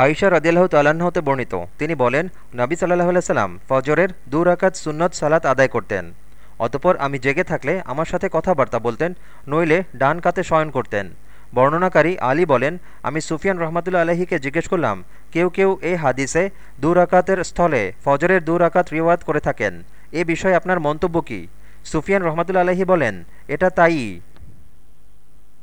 আয়সা রদিয়াল্লাহ তালাহতে বর্ণিত। তিনি বলেন, নবী সাল্লাহ সাল্লাম ফজরের দু রাকাত সুন্নত সালাত আদায় করতেন। অতপর আমি জেগে থাকলে আমার সাথে কথাবার্তা বলতেন, নইলে ডান কাতে শয়ন করতেন। বর্ণনাকারী আলী বলেন, আমি সুফিয়ান রহমাতুল্লা আলহীকে জিজ্ঞেস করলাম, কেউ কেউ এই হাদিসে দু রাকাতের স্থলে ফজরের দু রাকাত রিওয়াত করে থাকেন। এ বিষয়ে আপনার মন্তব্য কী? সুফিয়ান রহমাতুল্লা আলহী বলেন, এটা তাই